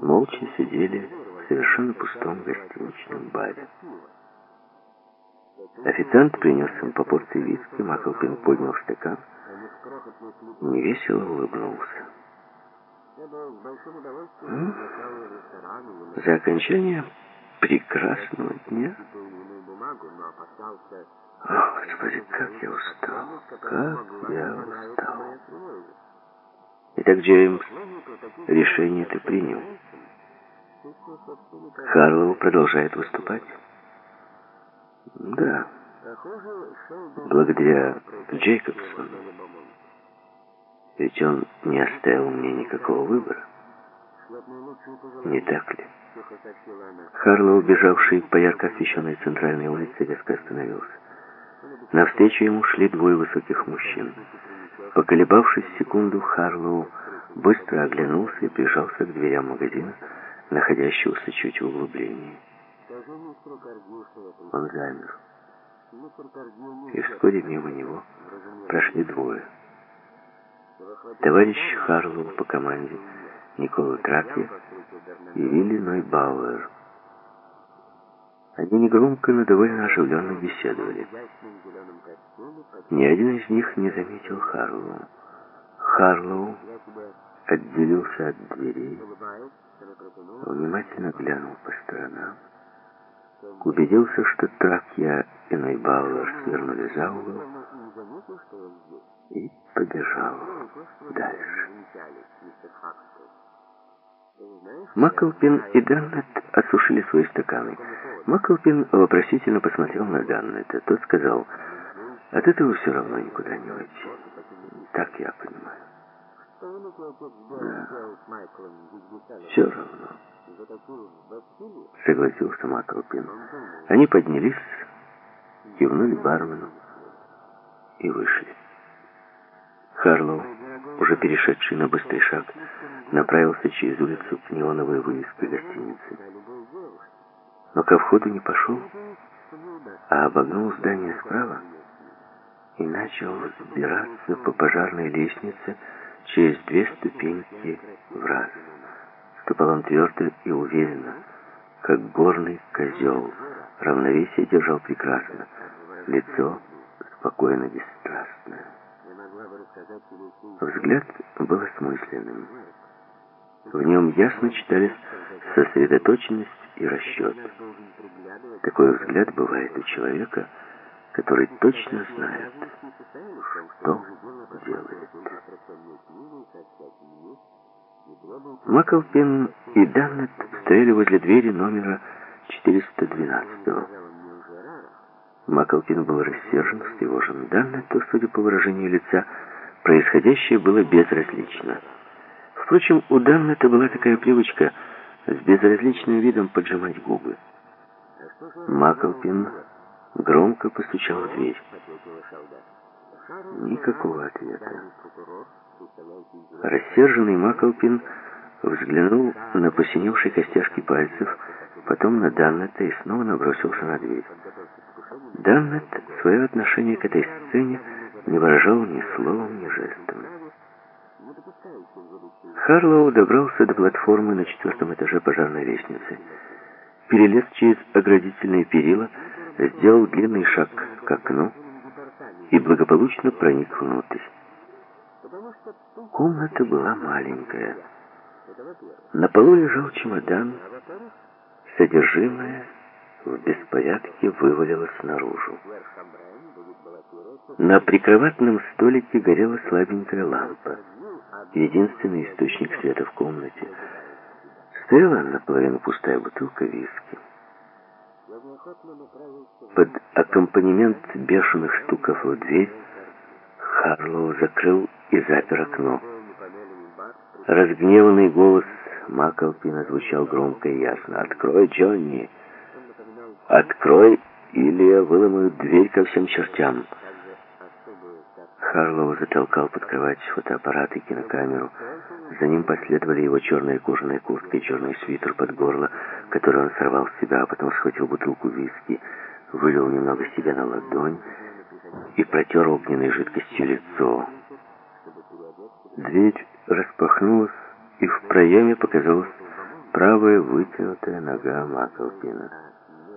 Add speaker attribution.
Speaker 1: молча сидели в совершенно пустом гостиничном баре. Официант принес им по порции виски, Маклпин поднял стакан, невесело улыбнулся. За окончание прекрасного дня. О, Господи, как я устал, как я устал. Итак, Джеймс, решение ты принял. Харлоу продолжает выступать? Да. Благодаря Джейкобсону. Ведь он не оставил мне никакого выбора. Не так ли? Харлоу, убежавший по ярко освещенной центральной улице, резко остановился. Навстречу ему шли двое высоких мужчин. Поколебавшись секунду, Харлоу быстро оглянулся и прижался к дверям магазина, находящегося чуть в углублении. Он замер. И вскоре мимо него прошли двое. Товарищ Харлоу по команде Никола Тракья и Вилли Нойбауэр. Они негромко, но довольно оживленно беседовали. Ни один из них не заметил Харлоу. Харлоу отделился от дверей, внимательно глянул по сторонам, убедился, что Тракья и Нойбауэр свернули за угол и побежал дальше. Маклпин и Даннет осушили свои стаканы. Маклпин вопросительно посмотрел на Даннета. Тот сказал, от этого все равно никуда не уйти. Так я понимаю. Все равно. Согласился Маклпин. Они поднялись, кивнули бармену и вышли. Харлоу, уже перешедший на быстрый шаг, направился через улицу к неоновой вывеске гостиницы. Но ко входу не пошел, а обогнул здание справа и начал взбираться по пожарной лестнице через две ступеньки в раз. Ступал он твердо и уверенно, как горный козел. Равновесие держал прекрасно, лицо спокойно бесстрастное. Взгляд был осмысленным. В нем ясно читались сосредоточенность и расчет. Такой взгляд бывает у человека, который точно знает, что делает. Маклпин и Даннет стояли возле двери номера 412. Маклпин был рассержен, встревожен. Даннету, судя по выражению лица, происходящее было безразлично. Впрочем, у Даннета была такая привычка с безразличным видом поджимать губы. Маклпин громко постучал в дверь. Никакого ответа. Рассерженный Маклпин взглянул на посиневшие костяшки пальцев, потом на Даннета и снова набросился на дверь. Даннет свое отношение к этой сцене не выражал ни словом, ни жестом. Харлоу добрался до платформы на четвертом этаже пожарной лестницы. Перелез через оградительные перила, сделал длинный шаг к окну и благополучно проник внутрь. Комната была маленькая. На полу лежал чемодан, содержимое в беспорядке вывалилось наружу. На прикроватном столике горела слабенькая лампа единственный источник света в комнате. Стояла наполовину пустая бутылка виски. Под аккомпанемент бешеных стуков в дверь Харлоу закрыл и запер окно. Разгневанный голос Маклпина звучал громко и ясно. «Открой, Джонни! Открой, или я выломаю дверь ко всем чертям!» Харлоу затолкал под кровать фотоаппарат и кинокамеру. За ним последовали его черная кожаная куртка и черный свитер под горло, который он сорвал с себя, а потом схватил бутылку виски, вылил немного себя на ладонь и протер огненной жидкостью лицо. Дверь распахнулась, и в проеме показалась правая вытянутая нога Маклпина.